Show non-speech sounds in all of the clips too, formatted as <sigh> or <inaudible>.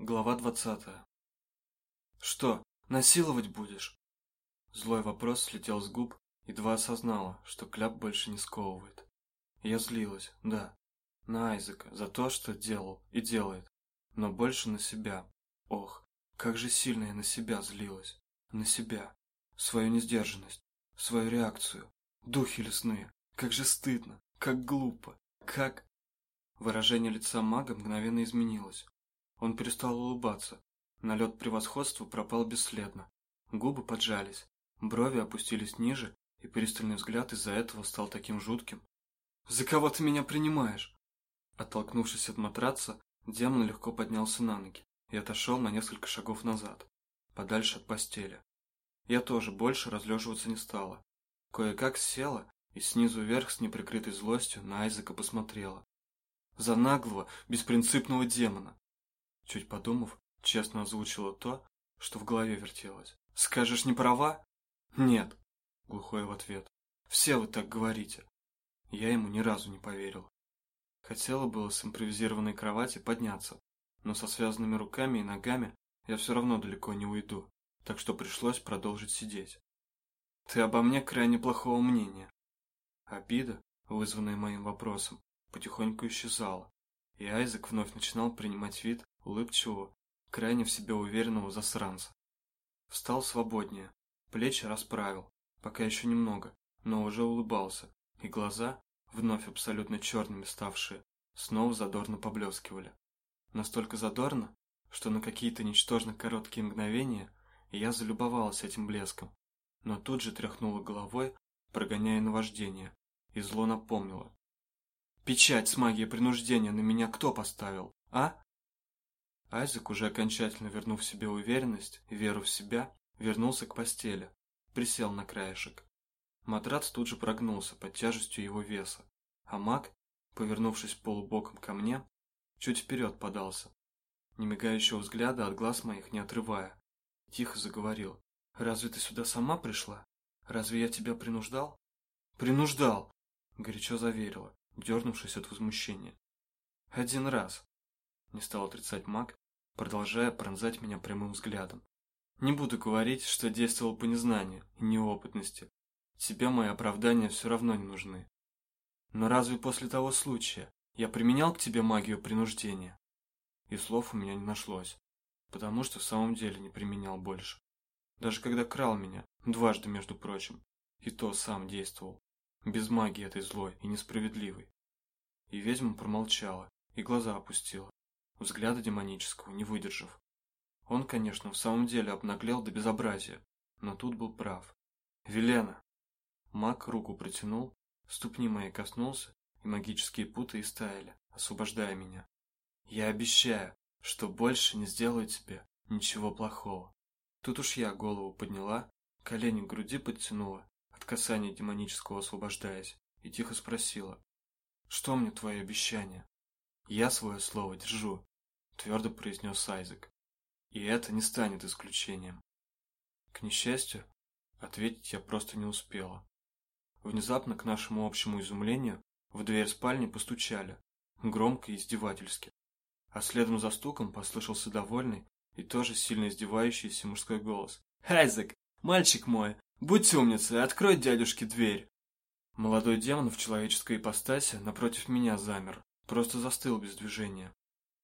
Глава двадцатая. «Что, насиловать будешь?» Злой вопрос слетел с губ, едва осознала, что кляп больше не сковывает. Я злилась, да, на Айзека за то, что делал и делает, но больше на себя. Ох, как же сильно я на себя злилась. На себя. Свою несдержанность, свою реакцию. Духи лесные. Как же стыдно, как глупо, как... Выражение лица мага мгновенно изменилось. Он перестал улыбаться. Налет превосходства пропал бесследно. Губы поджались, брови опустились ниже, и пристальный взгляд из-за этого стал таким жутким. «За кого ты меня принимаешь?» Оттолкнувшись от матраца, демон легко поднялся на ноги и отошел на несколько шагов назад, подальше от постели. Я тоже больше разлеживаться не стала. Кое-как села и снизу вверх с неприкрытой злостью на Айзека посмотрела. За наглого, беспринципного демона, Чуть подумав, честно озвучила то, что в голове вертелось. «Скажешь, не права?» «Нет», — глухой в ответ. «Все вы так говорите». Я ему ни разу не поверил. Хотела было с импровизированной кровати подняться, но со связанными руками и ногами я все равно далеко не уйду, так что пришлось продолжить сидеть. «Ты обо мне крайне плохого мнения». Обида, вызванная моим вопросом, потихоньку исчезала, и Айзек вновь начинал принимать вид улыбчивого, крайне в себе уверенного засранца. Встал свободнее, плечи расправил, пока еще немного, но уже улыбался, и глаза, вновь абсолютно черными ставшие, снова задорно поблескивали. Настолько задорно, что на какие-то ничтожно короткие мгновения я залюбовалась этим блеском, но тут же тряхнула головой, прогоняя наваждение, и зло напомнило. «Печать с магией принуждения на меня кто поставил, а?» Айзек, уже окончательно вернув себе уверенность и веру в себя, вернулся к постели, присел на краешек. Матрац тут же прогнулся под тяжестью его веса, а маг, повернувшись полубоком ко мне, чуть вперед подался, немигающего взгляда от глаз моих не отрывая. Тихо заговорил. «Разве ты сюда сама пришла? Разве я тебя принуждал?» «Принуждал!» — горячо заверила, дернувшись от возмущения. «Один раз!» — не стал отрицать маг, продолжая пронзать меня прямым взглядом. Не буду говорить, что действовал по незнанию и неопытности. Тебе мои оправдания все равно не нужны. Но разве после того случая я применял к тебе магию принуждения? И слов у меня не нашлось, потому что в самом деле не применял больше. Даже когда крал меня, дважды, между прочим, и то сам действовал, без магии этой злой и несправедливой. И ведьма промолчала, и глаза опустила, взгляда демонического, не выдержав. Он, конечно, в самом деле обнаглел до безобразия, но тут был прав. «Велена!» Маг руку протянул, ступни мои коснулся, и магические путы истаяли, освобождая меня. «Я обещаю, что больше не сделаю тебе ничего плохого». Тут уж я голову подняла, колени к груди подтянула, от касания демонического освобождаясь, и тихо спросила. «Что мне твои обещания?» «Я свое слово держу», — твердо произнес Айзек. «И это не станет исключением». К несчастью, ответить я просто не успела. Внезапно, к нашему общему изумлению, в дверь спальни постучали, громко и издевательски. А следом за стуком послышался довольный и тоже сильно издевающийся мужской голос. «Айзек, мальчик мой, будь умницей, открой дядюшке дверь!» Молодой демон в человеческой ипостаси напротив меня замер, просто застыл без движения,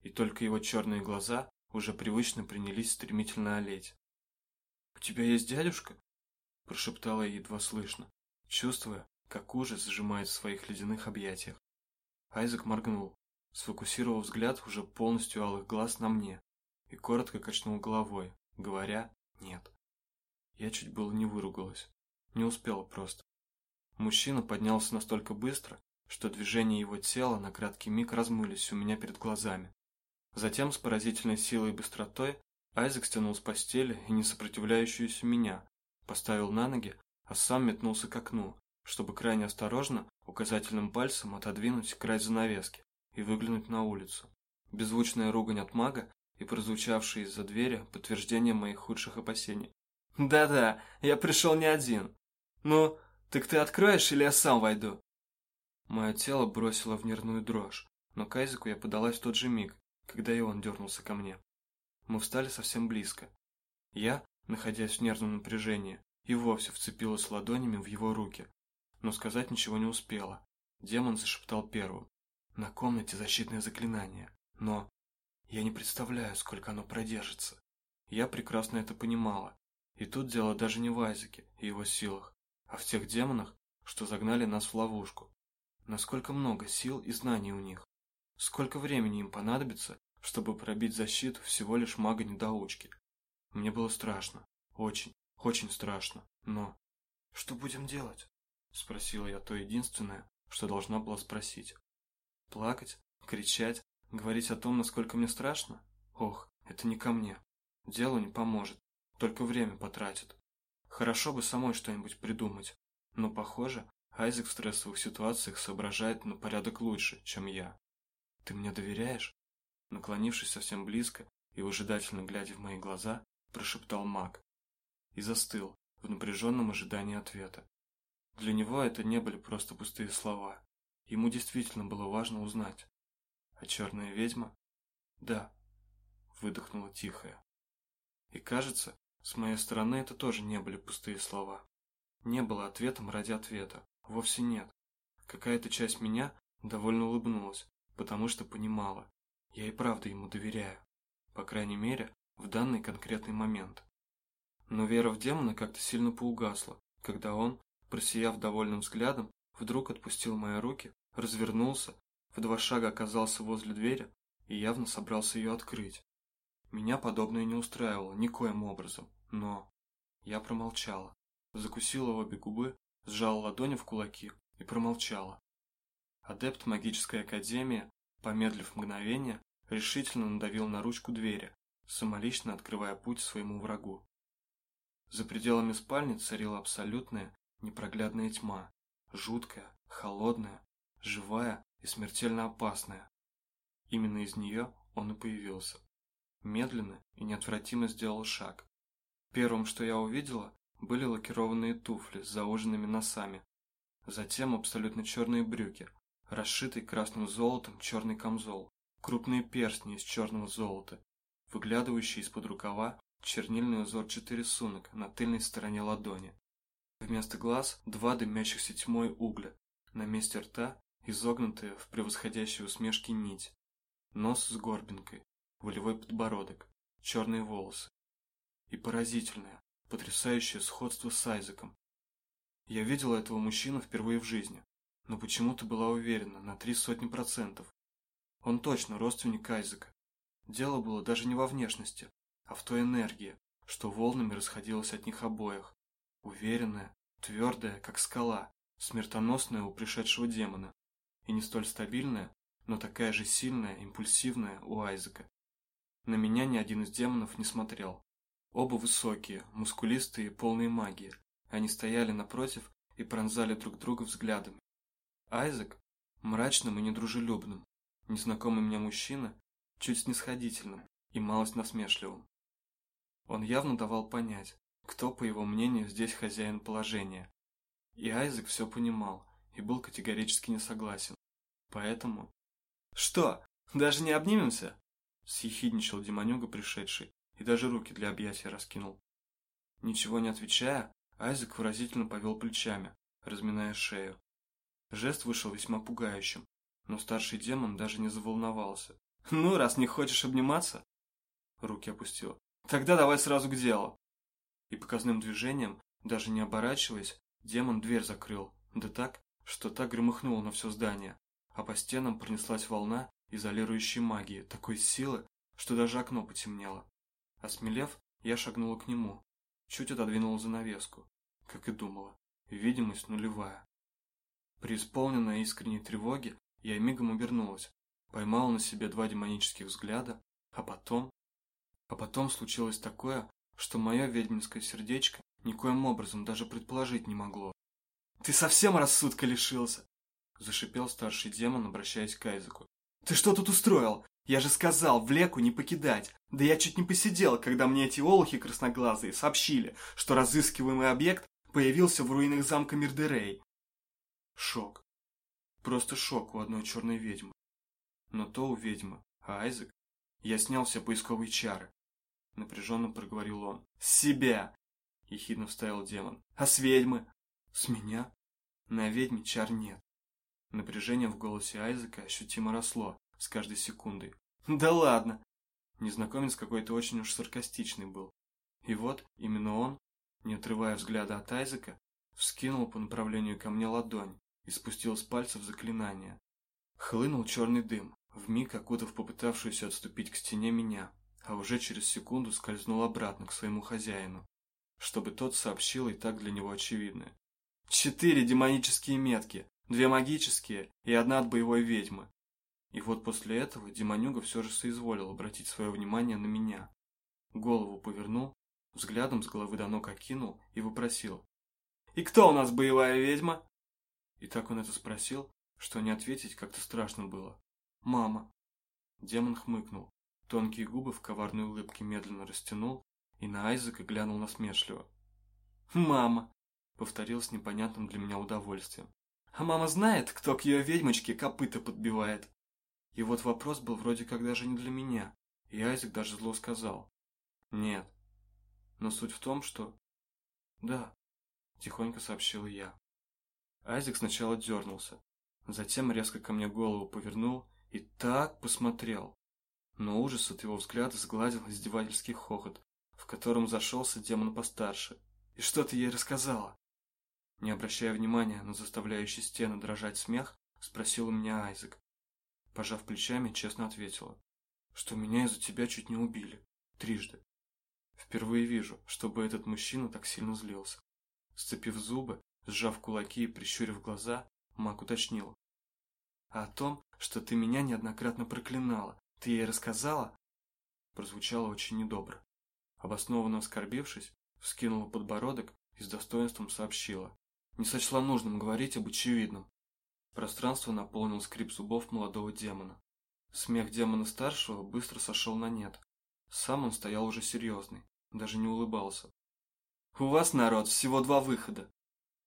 и только его черные глаза уже привычно принялись стремительно олеть. «У тебя есть дядюшка?» – прошептала я едва слышно, чувствуя, как ужас сжимает в своих ледяных объятиях. Айзек моргнул, сфокусировал взгляд уже полностью алых глаз на мне и коротко качнул головой, говоря «нет». Я чуть было не выругалась, не успела просто. Мужчина поднялся настолько быстро, что движения его тела на краткий миг размылись у меня перед глазами. Затем с поразительной силой и быстротой Айзек стянул с постели и несопротивляющуюся меня, поставил на ноги, а сам метнулся к окну, чтобы крайне осторожно указательным пальцем отодвинуть край занавески и выглянуть на улицу. Беззвучная ругань от мага и прозвучавшее из-за двери подтверждение моих худших опасений. «Да-да, я пришел не один. Ну, так ты откроешь или я сам войду?» Мое тело бросило в нервную дрожь, но к Айзеку я подалась в тот же миг, когда и он дернулся ко мне. Мы встали совсем близко. Я, находясь в нервном напряжении, и вовсе вцепилась ладонями в его руки, но сказать ничего не успела. Демон зашептал первым. На комнате защитное заклинание, но я не представляю, сколько оно продержится. Я прекрасно это понимала. И тут дело даже не в Айзеке и его силах, а в тех демонах, что загнали нас в ловушку. Насколько много сил и знаний у них. Сколько времени им понадобится, чтобы пробить защиту всего лишь мага-недоучки. Мне было страшно. Очень, очень страшно. Но... Что будем делать? Спросила я то единственное, что должна была спросить. Плакать? Кричать? Говорить о том, насколько мне страшно? Ох, это не ко мне. Делу не поможет, только время потратит. Хорошо бы самой что-нибудь придумать, но, похоже, Айзек в стрессовых ситуациях соображает на порядок лучше, чем я. «Ты мне доверяешь?» Наклонившись совсем близко и выжидательно глядя в мои глаза, прошептал маг. И застыл в напряженном ожидании ответа. Для него это не были просто пустые слова. Ему действительно было важно узнать. А черная ведьма? Да, выдохнула тихая. И кажется, с моей стороны это тоже не были пустые слова. Не было ответом ради ответа. Вовсе нет. Какая-то часть меня довольно улыбнулась, потому что понимала. Я и правда ему доверяю. По крайней мере, в данный конкретный момент. Но вера в демона как-то сильно поугасла, когда он, просияв довольным взглядом, вдруг отпустил мои руки, развернулся, в два шага оказался возле двери и явно собрался ее открыть. Меня подобное не устраивало никоим образом, но... Я промолчала, закусила обе губы, сжала ладони в кулаки и промолчала. Адепт магической академии, помедлив мгновение, решительно надавил на ручку двери, самолично открывая путь своему врагу. За пределами спальни царила абсолютная, непроглядная тьма, жуткая, холодная, живая и смертельно опасная. Именно из нее он и появился медленно и неотвратимо сделал шаг. Первым, что я увидела, были лакированные туфли с зауженными носами. Затем абсолютно черные брюки, расшитый красным золотом черный камзол, крупные перстни из черного золота, выглядывающий из-под рукава чернильный узорчатый рисунок на тыльной стороне ладони. Вместо глаз два дымящихся тьмой угля, на месте рта изогнутая в превосходящей усмешке нить, нос с горбинкой, волевой подбородок, черные волосы. И поразительное, потрясающее сходство с Айзеком. Я видела этого мужчину впервые в жизни, но почему-то была уверена на три сотни процентов. Он точно родственник Айзека. Дело было даже не во внешности, а в той энергии, что волнами расходилась от них обоих. Уверенная, твердая, как скала, смертоносная у пришедшего демона. И не столь стабильная, но такая же сильная, импульсивная у Айзека. На меня ни один из демонов не смотрел. Оба высокие, мускулистые и полные магии. Они стояли напротив и пронзали друг друга взглядами. Айзек – мрачным и недружелюбным. Незнакомый мне мужчина – чуть снисходительным и малость насмешливым. Он явно давал понять, кто, по его мнению, здесь хозяин положения. И Айзек все понимал и был категорически не согласен. Поэтому... «Что, даже не обнимемся?» Съехидничал демонюга пришедший и даже руки для объятия раскинул. Ничего не отвечая, Айзек выразительно повел плечами, разминая шею. Жест вышел весьма пугающим, но старший демон даже не заволновался. <laughs> «Ну, раз не хочешь обниматься...» Руки опустил. «Тогда давай сразу к делу!» И показным движением, даже не оборачиваясь, демон дверь закрыл, да так, что так громыхнуло на все здание, а по стенам пронеслась волна изолирующей магии, такой силы, что даже окно потемнело. Осмелев, я шагнула к нему, чуть отодвинула занавеску, как и думала, видимость нулевая. Преисполненная искренней тревоги, я мигом обернулась, поймала на себе два демонических взгляда, а потом... А потом случилось такое, что мое ведьминское сердечко никоим образом даже предположить не могло. «Ты совсем рассудка лишился!» – зашипел старший демон, обращаясь к Айзеку. «Ты что тут устроил? Я же сказал, в леку не покидать. Да я чуть не посидел, когда мне эти олухи красноглазые сообщили, что разыскиваемый объект появился в руинах замка Мирдерей». Шок. Просто шок у одной черной ведьмы. Но то у ведьмы, а Айзек... Я снял все поисковые чары. Напряженно проговорил он. «С себя!» Ехидно вставил демон. «А с ведьмы?» «С меня?» «На ведьме чар нет». Напряжение в голосе Айзека ощутимо росло с каждой секундой. «Да ладно!» Незнакомец какой-то очень уж саркастичный был. И вот, именно он, не отрывая взгляда от Айзека, вскинул по направлению ко мне ладонь и спустил с пальцев заклинание. Хлынул черный дым, вмиг окутав попытавшуюся отступить к стене меня, а уже через секунду скользнул обратно к своему хозяину, чтобы тот сообщил и так для него очевидное. Четыре демонические метки, две магические и одна от боевой ведьмы. И вот после этого демонюга все же соизволил обратить свое внимание на меня. Голову повернул, взглядом с головы до ног окинул и вопросил. «И кто у нас боевая ведьма?» И так он это спросил, что не ответить как-то страшно было. «Мама». Демон хмыкнул, тонкие губы в коварной улыбке медленно растянул и на Айзека глянул насмешливо. «Мама», — повторил с непонятным для меня удовольствием. «А мама знает, кто к ее ведьмочке копыта подбивает?» И вот вопрос был вроде как даже не для меня, и Айзек даже зло сказал. «Нет». Но суть в том, что... «Да», — тихонько сообщил я. Айзек сначала дернулся, затем резко ко мне голову повернул и так посмотрел. Но ужас от его взгляда сгладил издевательский хохот, в котором зашелся демон постарше. «И что ты ей рассказала?» Не обращая внимания на заставляющий стены дрожать смех, спросил у меня Айзек. Пожав плечами, честно ответила, что меня из-за тебя чуть не убили. Трижды. Впервые вижу, чтобы этот мужчина так сильно злился. Сцепив зубы, сжав кулаки и прищурив глаза, Мак уточнил. А о том, что ты меня неоднократно проклинала, ты ей рассказала? Прозвучало очень недобро. Обоснованно оскорбившись, вскинула подбородок и с достоинством сообщила. Не сочла нужным говорить об очевидном. Пространство наполнил скрип зубов молодого демона. Смех демона старшего быстро сошел на нет. Сам он стоял уже серьезный, даже не улыбался. «У вас, народ, всего два выхода!»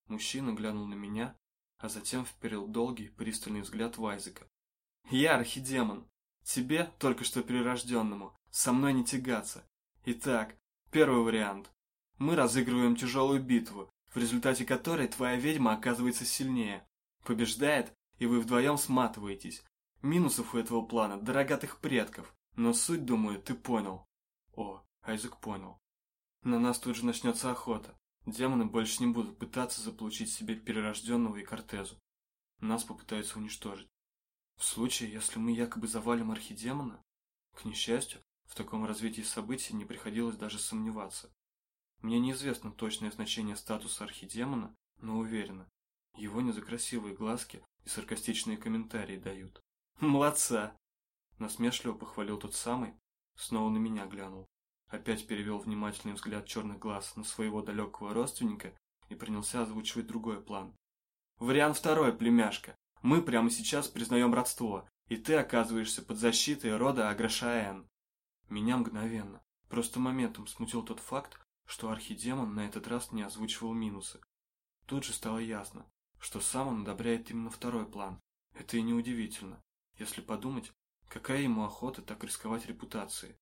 Мужчина глянул на меня, а затем вперил долгий, пристальный взгляд в Айзека. «Я архидемон. Тебе, только что перерожденному, со мной не тягаться. Итак, первый вариант. Мы разыгрываем тяжелую битву, в результате которой твоя ведьма оказывается сильнее побеждает, и вы вдвоем сматываетесь. Минусов у этого плана до рогатых предков, но суть, думаю, ты понял. О, Айзек понял. На нас тут же начнется охота. Демоны больше не будут пытаться заполучить себе перерожденного и кортезу. Нас попытаются уничтожить. В случае, если мы якобы завалим архидемона, к несчастью, в таком развитии событий не приходилось даже сомневаться. Мне неизвестно точное значение статуса архидемона, но уверена, его не за красивые глазки и саркастичные комментарии дают. <laughs> Молодца! Насмешливо похвалил тот самый, снова на меня глянул. Опять перевел внимательный взгляд черных глаз на своего далекого родственника и принялся озвучивать другой план. Вариант второй, племяшка. Мы прямо сейчас признаем родство, и ты оказываешься под защитой рода Аграшаэн. Меня мгновенно, просто моментом смутил тот факт, что архидемон на этот раз не озвучивал минусы. Тут же стало ясно, что сам он одобряет именно второй план. Это и неудивительно, если подумать, какая ему охота так рисковать репутацией.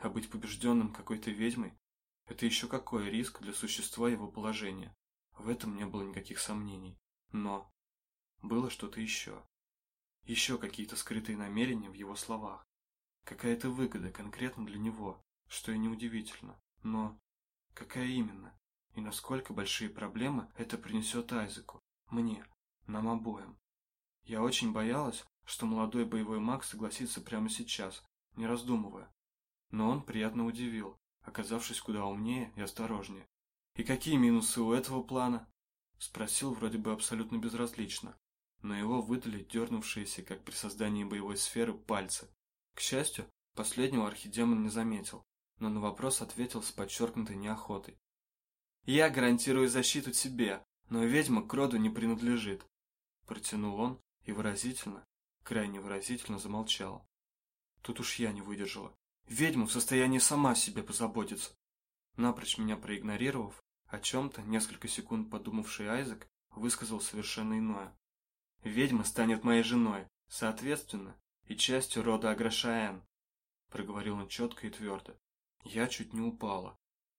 А быть побежденным какой-то ведьмой – это еще какой риск для существа его положения. В этом не было никаких сомнений. Но было что-то еще. Еще какие-то скрытые намерения в его словах. Какая-то выгода конкретно для него, что и неудивительно. Но какая именно? И насколько большие проблемы это принесет Айзеку? Мне. Нам обоим. Я очень боялась, что молодой боевой маг согласится прямо сейчас, не раздумывая. Но он приятно удивил, оказавшись куда умнее и осторожнее. «И какие минусы у этого плана?» Спросил вроде бы абсолютно безразлично, но его выдали дернувшиеся, как при создании боевой сферы, пальцы. К счастью, последнего архидемон не заметил, но на вопрос ответил с подчеркнутой неохотой. «Я гарантирую защиту тебе, но ведьма к роду не принадлежит. Протянул он и выразительно, крайне выразительно замолчал. Тут уж я не выдержала. Ведьма в состоянии сама себе позаботиться. Напрочь меня проигнорировав, о чем-то, несколько секунд подумавший Айзек, высказал совершенно иное. «Ведьма станет моей женой, соответственно, и частью рода Аграшаэн», проговорил он четко и твердо. Я чуть не упала.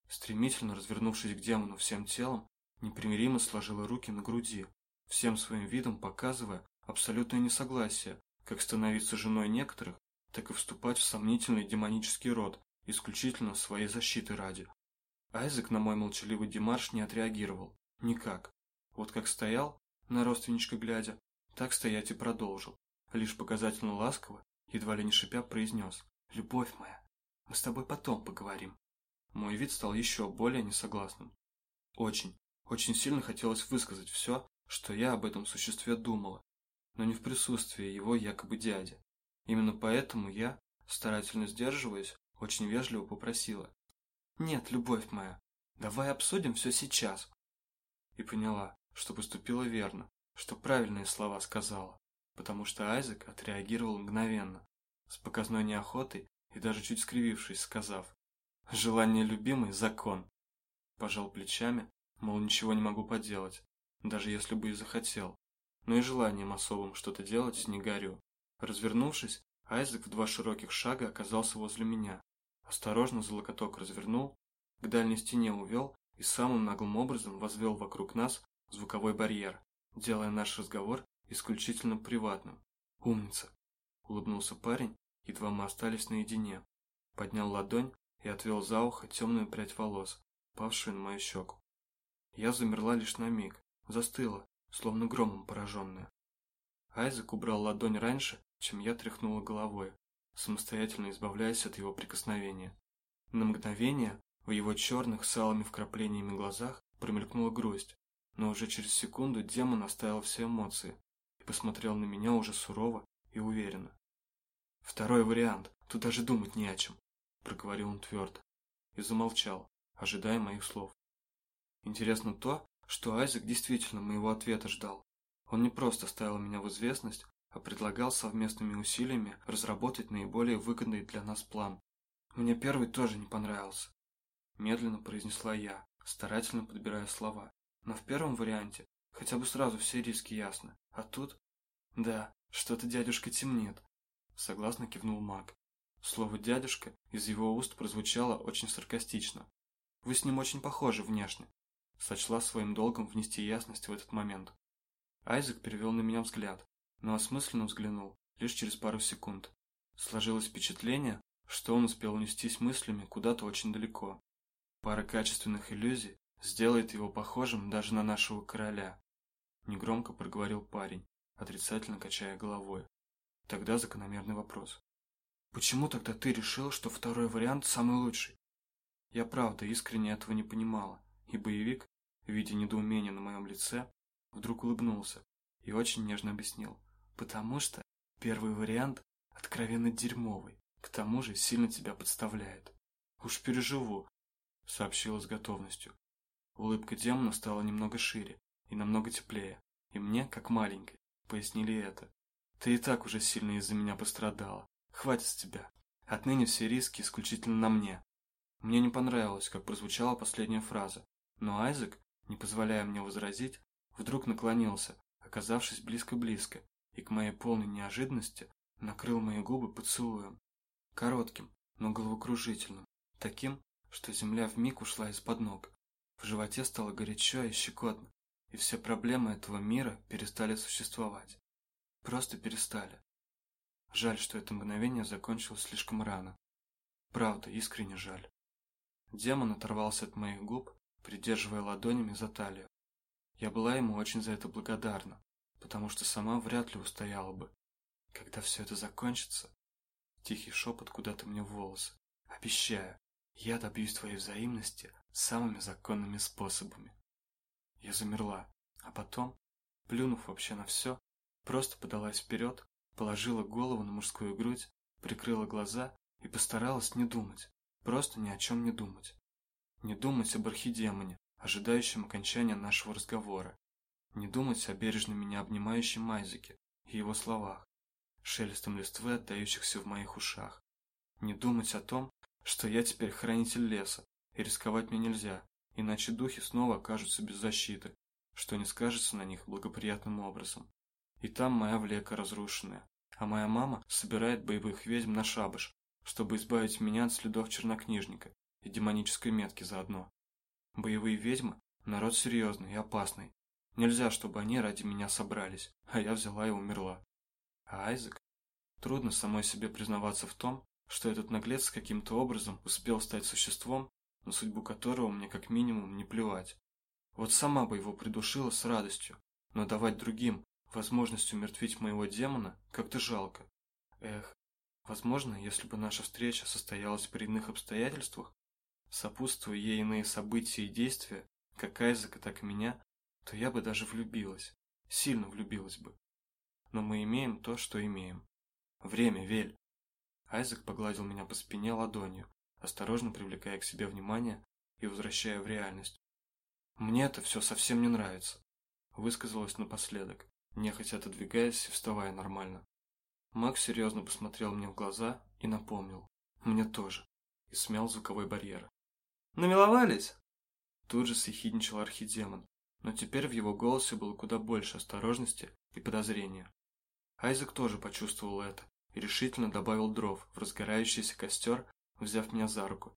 Стремительно развернувшись к демону всем телом, непримиримо сложила руки на груди, всем своим видом показывая абсолютное несогласие, как становиться женой некоторых, так и вступать в сомнительный демонический род, исключительно своей защиты ради. Айзек на мой молчаливый демарш не отреагировал. Никак. Вот как стоял, на родственничка глядя, так стоять и продолжил. Лишь показательно ласково, едва ли не шипя, произнес. «Любовь моя, мы с тобой потом поговорим». Мой вид стал еще более несогласным. Очень, очень сильно хотелось высказать все, что я об этом существе думала, но не в присутствии его якобы дяди. Именно поэтому я, старательно сдерживаясь, очень вежливо попросила. «Нет, любовь моя, давай обсудим все сейчас». И поняла, что поступила верно, что правильные слова сказала, потому что Айзек отреагировал мгновенно, с показной неохотой и даже чуть скривившись, сказав «Желание любимой – закон». Пожал плечами, мол, ничего не могу поделать, даже если бы и захотел, но и желанием особым что-то делать не горю. Развернувшись, Айзек в два широких шага оказался возле меня, осторожно за локоток развернул, к дальней стене увел и самым наглым образом возвел вокруг нас звуковой барьер, делая наш разговор исключительно приватным. «Умница!» – улыбнулся парень, едва мы остались наедине. Поднял ладонь и отвел за ухо темную прядь волос, павшую на мою щеку. Я замерла лишь на миг, застыла, словно громом пораженная. Айзек убрал ладонь раньше, чем я тряхнула головой, самостоятельно избавляясь от его прикосновения. На мгновение в его черных с алыми вкраплениями глазах промелькнула грусть, но уже через секунду демон оставил все эмоции и посмотрел на меня уже сурово и уверенно. «Второй вариант, тут даже думать не о чем», – проговорил он твердо и замолчал, ожидая моих слов. Интересно то, что Айзек действительно моего ответа ждал. Он не просто ставил меня в известность, а предлагал совместными усилиями разработать наиболее выгодный для нас план. Мне первый тоже не понравился. Медленно произнесла я, старательно подбирая слова. Но в первом варианте хотя бы сразу все риски ясны. А тут... Да, что-то дядюшка темнит. Согласно кивнул маг. Слово «дядюшка» из его уст прозвучало очень саркастично. Вы с ним очень похожи внешне. Сочла своим долгом внести ясность в этот момент. Айзек перевел на меня взгляд, но осмысленно взглянул лишь через пару секунд. Сложилось впечатление, что он успел унестись мыслями куда-то очень далеко. Пара качественных иллюзий сделает его похожим даже на нашего короля. Негромко проговорил парень, отрицательно качая головой. Тогда закономерный вопрос. Почему тогда ты решил, что второй вариант самый лучший? Я правда искренне этого не понимала, и боевик, видя недоумение на моем лице, вдруг улыбнулся и очень нежно объяснил. Потому что первый вариант откровенно дерьмовый, к тому же сильно тебя подставляет. Уж переживу, сообщила с готовностью. Улыбка демона стала немного шире и намного теплее, и мне, как маленькой, пояснили это. Ты и так уже сильно из-за меня пострадала. Хватит с тебя. Отныне все риски исключительно на мне. Мне не понравилось, как прозвучала последняя фраза, но Айзек, не позволяя мне возразить, вдруг наклонился, оказавшись близко-близко, и к моей полной неожиданности накрыл мои губы поцелуем. Коротким, но головокружительным, таким, что земля вмиг ушла из-под ног. В животе стало горячо и щекотно, и все проблемы этого мира перестали существовать. Просто перестали. Жаль, что это мгновение закончилось слишком рано. Правда, искренне жаль. Демон оторвался от моих губ, придерживая ладонями за талию. Я была ему очень за это благодарна, потому что сама вряд ли устояла бы. Когда все это закончится, тихий шепот куда-то мне в волосы. Обещаю, я добьюсь твоей взаимности самыми законными способами. Я замерла, а потом, плюнув вообще на все, просто подалась вперед, положила голову на мужскую грудь, прикрыла глаза и постаралась не думать, просто ни о чем не думать. Не думать об архидемоне, ожидающем окончания нашего разговора. Не думать о бережно меня обнимающем Майзеке и его словах, шелестом листвы, отдающихся в моих ушах. Не думать о том, что я теперь хранитель леса, и рисковать мне нельзя, иначе духи снова окажутся без защиты, что не скажется на них благоприятным образом. И там моя влека разрушенная, а моя мама собирает боевых ведьм на шабаш, чтобы избавить меня от следов чернокнижника и демонической метки заодно. Боевые ведьмы – народ серьезный и опасный. Нельзя, чтобы они ради меня собрались, а я взяла и умерла. А Айзек? Трудно самой себе признаваться в том, что этот наглец каким-то образом успел стать существом, на судьбу которого мне как минимум не плевать. Вот сама бы его придушила с радостью, но давать другим возможность умертвить моего демона как-то жалко. Эх, возможно, если бы наша встреча состоялась при иных обстоятельствах, сопутствуя ей иные события и действия, как Айзека, так и меня, то я бы даже влюбилась, сильно влюбилась бы. Но мы имеем то, что имеем. Время, Вель. Айзек погладил меня по спине ладонью, осторожно привлекая к себе внимание и возвращая в реальность. Мне это все совсем не нравится, высказалась напоследок, нехотя отодвигаясь и вставая нормально. Макс серьезно посмотрел мне в глаза и напомнил. Мне тоже. И смял звуковой барьер. «Намиловались?» Тут же съехидничал архидемон, но теперь в его голосе было куда больше осторожности и подозрения. Айзек тоже почувствовал это и решительно добавил дров в разгорающийся костер, взяв меня за руку.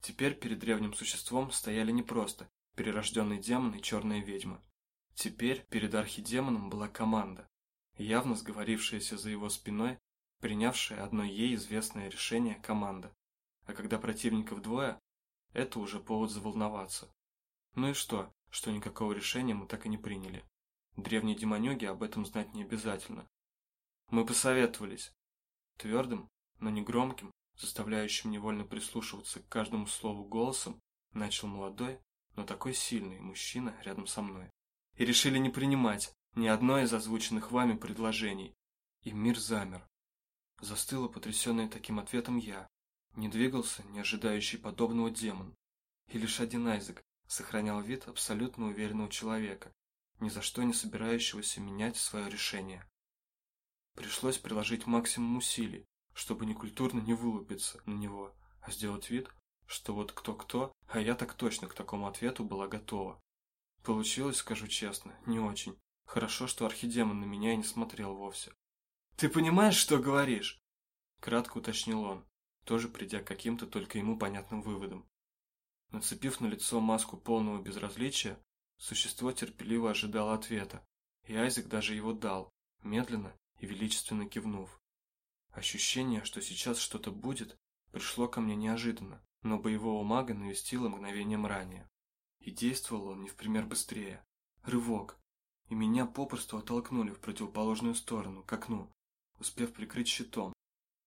Теперь перед древним существом стояли не просто перерожденный демон и черная ведьма. Теперь перед архидемоном была команда, явно сговорившаяся за его спиной, принявшая одно ей известное решение команда. А когда противников двое, это уже повод заволноваться. Ну и что, что никакого решения мы так и не приняли. Древние демонёги об этом знать не обязательно. Мы посоветовались. Твердым, но не громким, заставляющим невольно прислушиваться к каждому слову голосом, начал молодой, но такой сильный мужчина рядом со мной. И решили не принимать ни одно из озвученных вами предложений. И мир замер. Застыла потрясенная таким ответом я. Не двигался, не ожидающий подобного демон. И лишь один Айзек сохранял вид абсолютно уверенного человека, ни за что не собирающегося менять свое решение. Пришлось приложить максимум усилий, чтобы некультурно не вылупиться на него, а сделать вид, что вот кто-кто, а я так точно к такому ответу была готова. Получилось, скажу честно, не очень. Хорошо, что архидемон на меня и не смотрел вовсе. «Ты понимаешь, что говоришь?» Кратко уточнил он, тоже придя к каким-то только ему понятным выводам. Нацепив на лицо маску полного безразличия, существо терпеливо ожидало ответа, и Айзек даже его дал, медленно и величественно кивнув. Ощущение, что сейчас что-то будет, пришло ко мне неожиданно, но боевого мага навестило мгновением ранее. И действовал он не в пример быстрее. Рывок. И меня попросту оттолкнули в противоположную сторону, к окну, успев прикрыть щитом,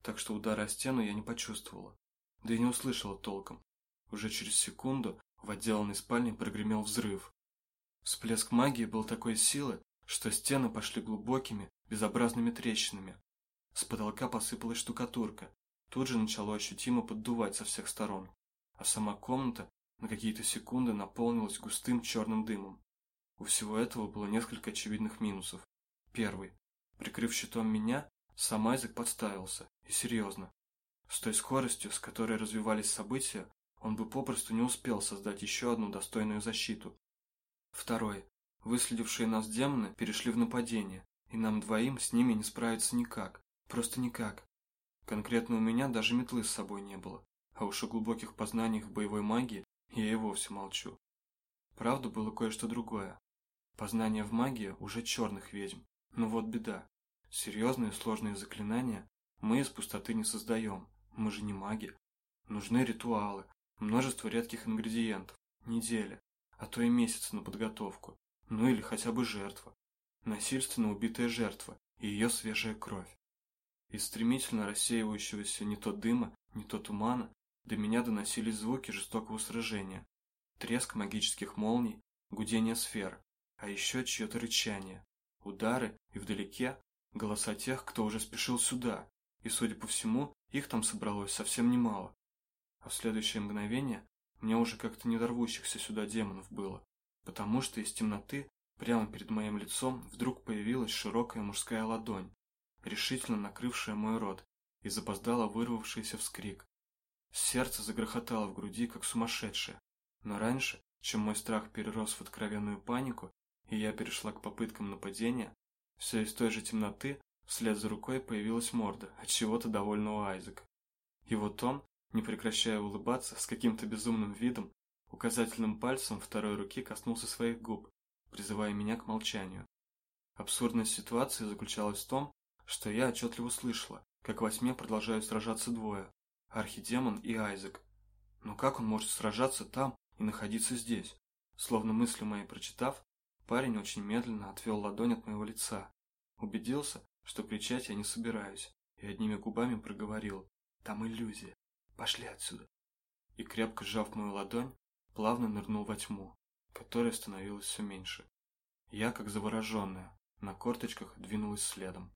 так что удара о стену я не почувствовала, да и не услышала толком. Уже через секунду в отделанной спальне прогремел взрыв. Всплеск магии был такой силы, что стены пошли глубокими, безобразными трещинами. С потолка посыпалась штукатурка, тут же начало ощутимо поддувать со всех сторон, а сама комната на какие-то секунды наполнилась густым черным дымом. У всего этого было несколько очевидных минусов. Первый. Прикрыв щитом меня, сам Айзек подставился, и серьезно. С той скоростью, с которой развивались события, он бы попросту не успел создать еще одну достойную защиту. Второй. Выследившие нас демоны перешли в нападение, и нам двоим с ними не справиться никак. Просто никак. Конкретно у меня даже метлы с собой не было, а уж о глубоких познаниях боевой магии я и вовсе молчу. Правда, было кое-что другое. Познание в магии уже черных ведьм. Но вот беда. Серьезные сложные заклинания мы из пустоты не создаем. Мы же не маги. Нужны ритуалы, Множество редких ингредиентов, неделя, а то и месяц на подготовку, ну или хотя бы жертва. Насильственно убитая жертва и ее свежая кровь. Из стремительно рассеивающегося не то дыма, не то тумана до меня доносились звуки жестокого сражения. Треск магических молний, гудение сфер, а еще чье-то рычание, удары и вдалеке голоса тех, кто уже спешил сюда, и, судя по всему, их там собралось совсем немало а в следующее мгновение мне уже как-то не дорвущихся сюда демонов было, потому что из темноты прямо перед моим лицом вдруг появилась широкая мужская ладонь, решительно накрывшая мой рот, и запоздало вырвавшийся вскрик. Сердце загрохотало в груди, как сумасшедшее, но раньше, чем мой страх перерос в откровенную панику, и я перешла к попыткам нападения, все из той же темноты вслед за рукой появилась морда от чего-то довольного Айзека. И вот он, не прекращая улыбаться, с каким-то безумным видом, указательным пальцем второй руки коснулся своих губ, призывая меня к молчанию. Абсурдность ситуации заключалась в том, что я отчетливо слышала, как во тьме продолжают сражаться двое – Архидемон и Айзек. Но как он может сражаться там и находиться здесь? Словно мысли мои прочитав, парень очень медленно отвел ладонь от моего лица, убедился, что кричать я не собираюсь, и одними губами проговорил «Там иллюзия, пошли отсюда». И крепко сжав мою ладонь, плавно нырнул во тьму, которая становилась все меньше. Я, как завороженная, на корточках двинулась следом.